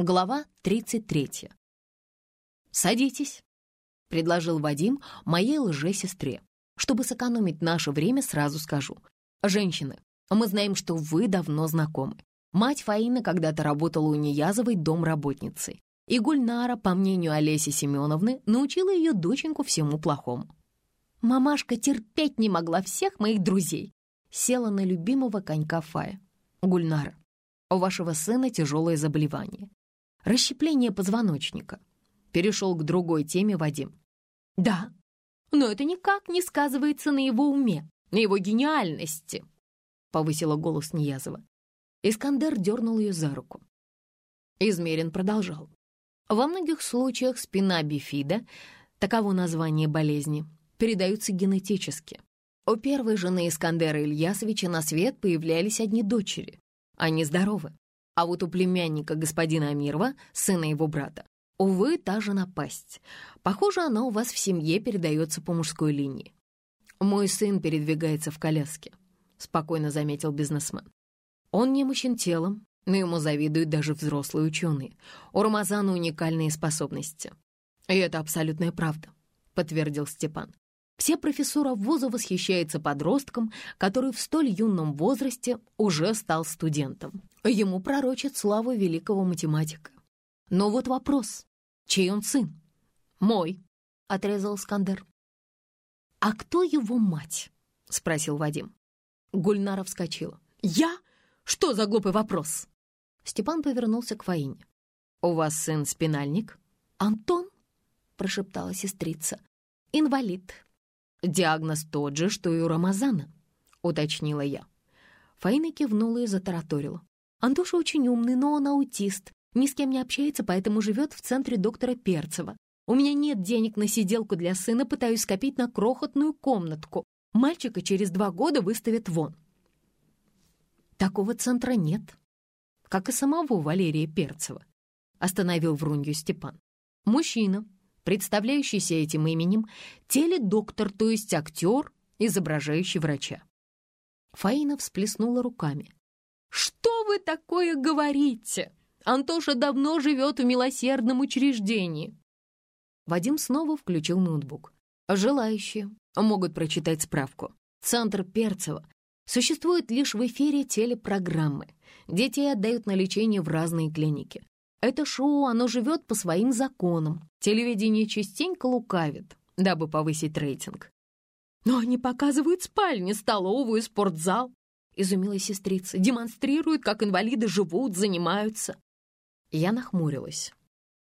Глава 33. «Садитесь», — предложил Вадим моей лже-сестре. «Чтобы сэкономить наше время, сразу скажу. Женщины, мы знаем, что вы давно знакомы. Мать Фаины когда-то работала у Неязовой домработницей. И Гульнара, по мнению Олеси Семеновны, научила ее доченьку всему плохому. Мамашка терпеть не могла всех моих друзей. Села на любимого конька Фая. Гульнара, у вашего сына тяжелое заболевание расщепление позвоночника. Перешел к другой теме Вадим. Да, но это никак не сказывается на его уме, на его гениальности, повысила голос Ниязова. Искандер дернул ее за руку. Измерин продолжал. Во многих случаях спина бифида, таково название болезни, передаются генетически. У первой жены Искандера Ильясовича на свет появлялись одни дочери. Они здоровы. А вот у племянника господина Амирова, сына его брата, увы, та же напасть. Похоже, она у вас в семье передается по мужской линии. «Мой сын передвигается в коляске», — спокойно заметил бизнесмен. «Он не мужчин телом, но ему завидуют даже взрослые ученые. У Рамазана уникальные способности». «И это абсолютная правда», — подтвердил Степан. Все профессора вуза восхищаются подростком, который в столь юном возрасте уже стал студентом. Ему пророчат славу великого математика. Но вот вопрос, чей он сын? «Мой», — отрезал Скандер. «А кто его мать?» — спросил Вадим. Гульнара вскочила. «Я? Что за глупый вопрос?» Степан повернулся к Фаине. «У вас сын спинальник?» «Антон?» — прошептала сестрица. «Инвалид, «Диагноз тот же, что и у Рамазана», — уточнила я. Фаина кивнула и затараторила. «Антоша очень умный, но он аутист. Ни с кем не общается, поэтому живет в центре доктора Перцева. У меня нет денег на сиделку для сына, пытаюсь скопить на крохотную комнатку. Мальчика через два года выставят вон». «Такого центра нет, как и самого Валерия Перцева», — остановил врунью Степан. «Мужчина, представляющийся этим именем, теледоктор, то есть актер, изображающий врача. Фаина всплеснула руками. «Что вы такое говорите? Антоша давно живет в милосердном учреждении». Вадим снова включил ноутбук. Желающие могут прочитать справку. Центр Перцева существует лишь в эфире телепрограммы. Детей отдают на лечение в разные клиники. Это шоу, оно живет по своим законам. Телевидение частенько лукавит, дабы повысить рейтинг. «Но они показывают спальни, столовую, спортзал», — изумилась сестрица. «Демонстрируют, как инвалиды живут, занимаются». Я нахмурилась.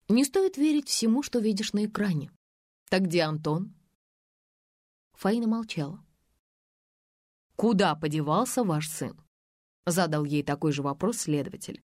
«Не стоит верить всему, что видишь на экране. Так где Антон?» Фаина молчала. «Куда подевался ваш сын?» Задал ей такой же вопрос следователь.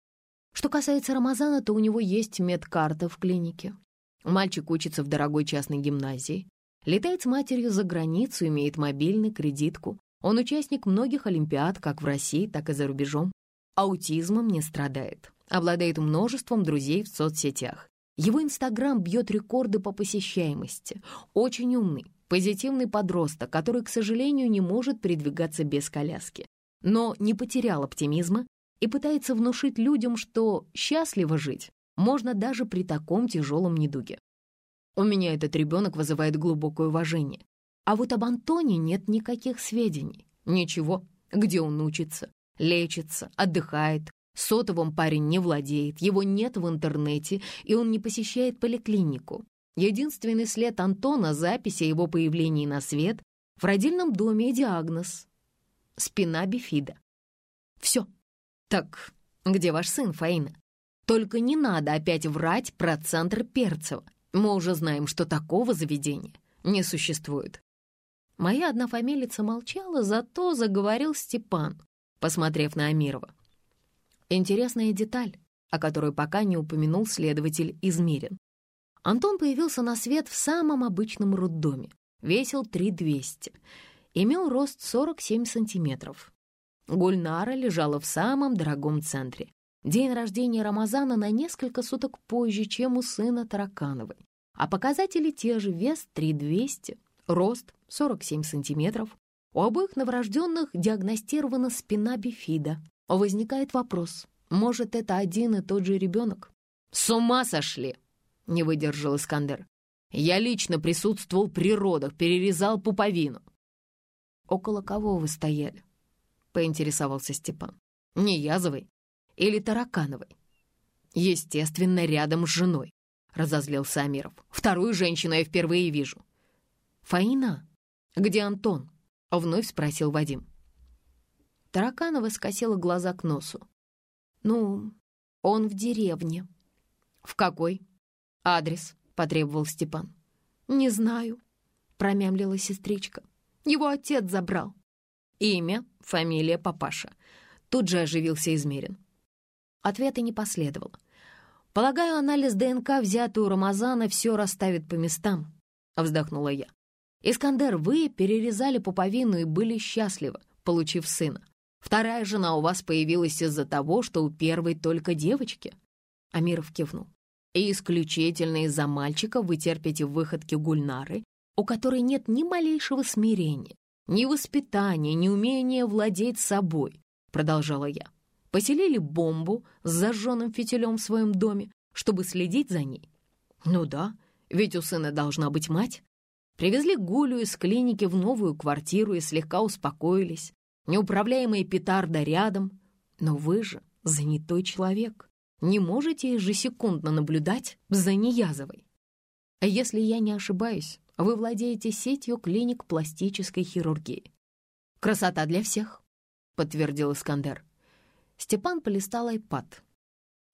Что касается Рамазана, то у него есть медкарта в клинике. Мальчик учится в дорогой частной гимназии, летает с матерью за границу, имеет мобильный, кредитку. Он участник многих олимпиад как в России, так и за рубежом. Аутизмом не страдает, обладает множеством друзей в соцсетях. Его Инстаграм бьет рекорды по посещаемости. Очень умный, позитивный подросток, который, к сожалению, не может передвигаться без коляски. Но не потерял оптимизма и пытается внушить людям, что счастливо жить можно даже при таком тяжелом недуге. У меня этот ребенок вызывает глубокое уважение. А вот об Антоне нет никаких сведений. Ничего, где он учится, лечится, отдыхает. Сотовым парень не владеет, его нет в интернете, и он не посещает поликлинику. Единственный след Антона — запись о его появлении на свет в родильном доме и диагноз — спина бифида. Все. «Так где ваш сын, Фаина? Только не надо опять врать про центр Перцева. Мы уже знаем, что такого заведения не существует». Моя однофамилица молчала, зато заговорил Степан, посмотрев на Амирова. Интересная деталь, о которой пока не упомянул следователь Измерин. Антон появился на свет в самом обычном роддоме, весил 3200, имел рост 47 сантиметров, Гульнара лежала в самом дорогом центре. День рождения Рамазана на несколько суток позже, чем у сына Таракановой. А показатели те же, вес 3200, рост 47 сантиметров. У обоих новорожденных диагностирована спина бифида. Возникает вопрос, может, это один и тот же ребенок? «С ума сошли!» — не выдержал Искандер. «Я лично присутствовал при родах, перерезал пуповину». «Около кого вы стояли?» — поинтересовался Степан. «Неязовой или Таракановой?» «Естественно, рядом с женой», — разозлился Амиров. «Вторую женщину я впервые вижу». «Фаина? Где Антон?» — вновь спросил Вадим. Тараканова скосила глаза к носу. «Ну, он в деревне». «В какой?» «Адрес», — потребовал Степан. «Не знаю», — промямлила сестричка. «Его отец забрал». «Имя, фамилия, папаша». Тут же оживился Измерин. Ответа не последовало. «Полагаю, анализ ДНК, взятый у Рамазана, все расставит по местам», — вздохнула я. «Искандер, вы перерезали пуповину и были счастливы, получив сына. Вторая жена у вас появилась из-за того, что у первой только девочки». Амиров кивнул. «И исключительно из-за мальчика вы терпите выходки Гульнары, у которой нет ни малейшего смирения, ни воспитания, ни умения владеть собой», — продолжала я. «Поселили бомбу с зажженным фитилем в своем доме, чтобы следить за ней. Ну да, ведь у сына должна быть мать. Привезли Гулю из клиники в новую квартиру и слегка успокоились неуправляемая петарда рядом. Но вы же занятой человек, не можете ежесекундно наблюдать за Неязовой. А если я не ошибаюсь, вы владеете сетью клиник пластической хирургии. «Красота для всех», — подтвердил Искандер. Степан полистал айпад.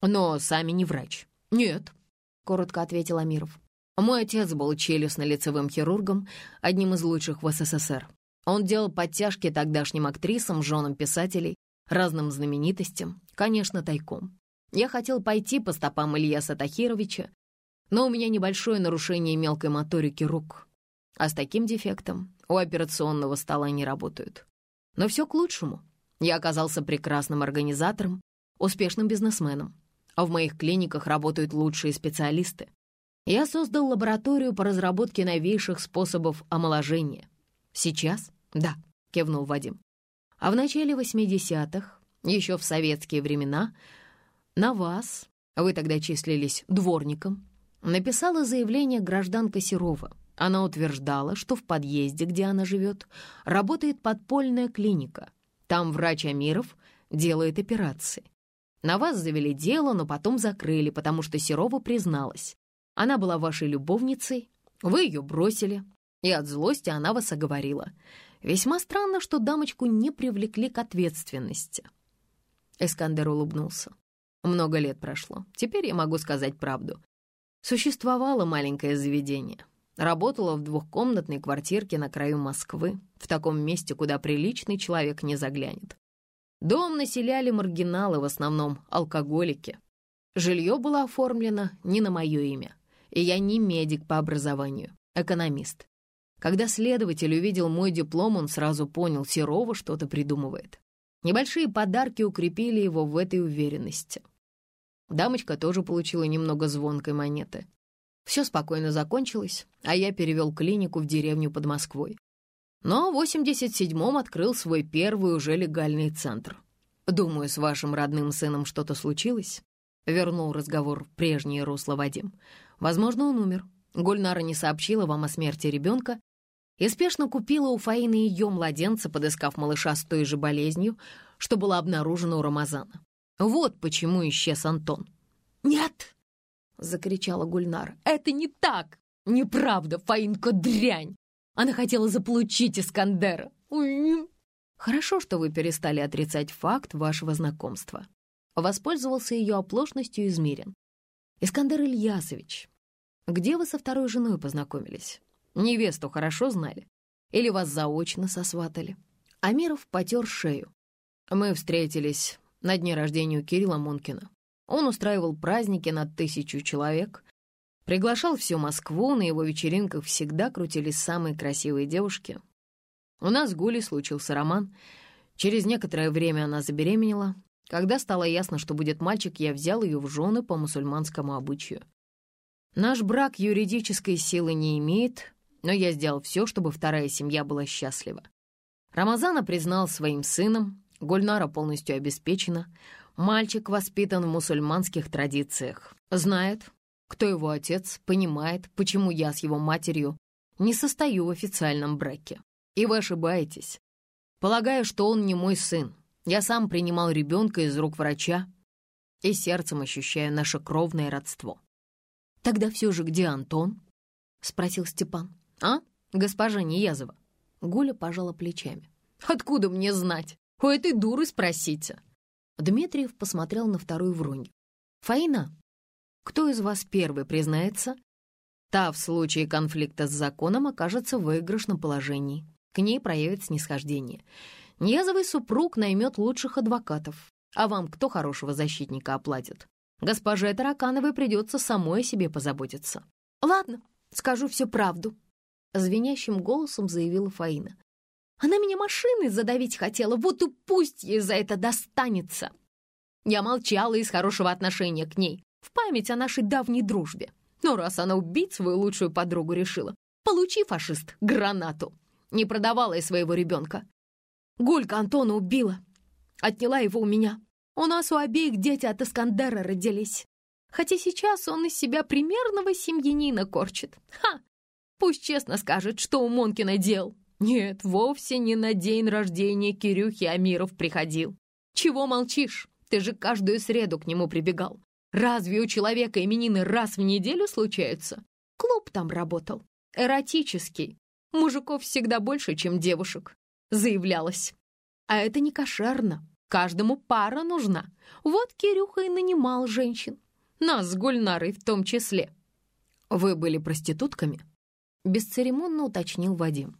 «Но сами не врач». «Нет», — коротко ответил Амиров. «Мой отец был челюстно-лицевым хирургом, одним из лучших в СССР. Он делал подтяжки тогдашним актрисам, женам писателей, разным знаменитостям, конечно, тайком. Я хотел пойти по стопам Ильяса Тахировича, но у меня небольшое нарушение мелкой моторики рук. А с таким дефектом у операционного стола не работают. Но все к лучшему. Я оказался прекрасным организатором, успешным бизнесменом. А в моих клиниках работают лучшие специалисты. Я создал лабораторию по разработке новейших способов омоложения. Сейчас «Да», — кивнул Вадим. «А в начале 80-х, еще в советские времена, на вас, вы тогда числились дворником, написала заявление гражданка Серова. Она утверждала, что в подъезде, где она живет, работает подпольная клиника. Там врач Амиров делает операции. На вас завели дело, но потом закрыли, потому что Серова призналась. Она была вашей любовницей, вы ее бросили, и от злости она вас оговорила. Весьма странно, что дамочку не привлекли к ответственности. Эскандер улыбнулся. Много лет прошло. Теперь я могу сказать правду. Существовало маленькое заведение. Работала в двухкомнатной квартирке на краю Москвы, в таком месте, куда приличный человек не заглянет. Дом населяли маргиналы, в основном алкоголики. Жилье было оформлено не на мое имя, и я не медик по образованию, экономист. Когда следователь увидел мой диплом, он сразу понял, Серова что-то придумывает. Небольшие подарки укрепили его в этой уверенности. Дамочка тоже получила немного звонкой монеты. Все спокойно закончилось, а я перевел клинику в деревню под Москвой. Но в 87-м открыл свой первый уже легальный центр. Думаю, с вашим родным сыном что-то случилось? Вернул разговор в прежнее русло Вадим. Возможно, он умер. Гульнара не сообщила вам о смерти ребенка, и спешно купила у Фаины ее младенца, подыскав малыша с той же болезнью, что была обнаружена у Рамазана. Вот почему исчез Антон. «Нет!» — закричала Гульнар. «Это не так! Неправда, Фаинка дрянь! Она хотела заполучить Искандера!» «Хорошо, что вы перестали отрицать факт вашего знакомства». Воспользовался ее оплошностью измерен. «Искандер Ильясович, где вы со второй женой познакомились?» Невесту хорошо знали? Или вас заочно сосватали?» Амиров потер шею. Мы встретились на дне рождения у Кирилла Мункина. Он устраивал праздники на тысячу человек, приглашал всю Москву, на его вечеринках всегда крутились самые красивые девушки. У нас с Гулей случился роман. Через некоторое время она забеременела. Когда стало ясно, что будет мальчик, я взял ее в жены по мусульманскому обычаю. Наш брак юридической силы не имеет, но я сделал все, чтобы вторая семья была счастлива. Рамазана признал своим сыном, Гульнара полностью обеспечена, Мальчик воспитан в мусульманских традициях. Знает, кто его отец, понимает, почему я с его матерью не состою в официальном браке. И вы ошибаетесь. Полагаю, что он не мой сын. Я сам принимал ребенка из рук врача и сердцем ощущаю наше кровное родство. «Тогда все же где Антон?» — спросил Степан. «А, госпожа Неязова?» Гуля пожала плечами. «Откуда мне знать? У этой дуры спросите!» Дмитриев посмотрел на вторую Вронью. «Фаина, кто из вас первый признается?» Та в случае конфликта с законом окажется в выигрышном положении. К ней проявит снисхождение. Неязовый супруг наймет лучших адвокатов. А вам кто хорошего защитника оплатит? Госпоже Таракановой придется самой о себе позаботиться. «Ладно, скажу всю правду», — звенящим голосом заявила Фаина. Она меня машиной задавить хотела, вот и пусть ей за это достанется. Я молчала из хорошего отношения к ней, в память о нашей давней дружбе. Но раз она убить свою лучшую подругу решила, получи, фашист, гранату. Не продавала я своего ребенка. Гулька Антона убила. Отняла его у меня. У нас у обеих дети от Искандера родились. Хотя сейчас он из себя примерного семьянина корчит. Ха! Пусть честно скажет, что у Монкина дел. Нет, вовсе не на день рождения Кирюхи Амиров приходил. Чего молчишь? Ты же каждую среду к нему прибегал. Разве у человека именины раз в неделю случаются? Клуб там работал. Эротический. Мужиков всегда больше, чем девушек. Заявлялась. А это не кошерно. Каждому пара нужна. Вот Кирюха и нанимал женщин. Нас с Гульнарой в том числе. Вы были проститутками? Бесцеремонно уточнил Вадим.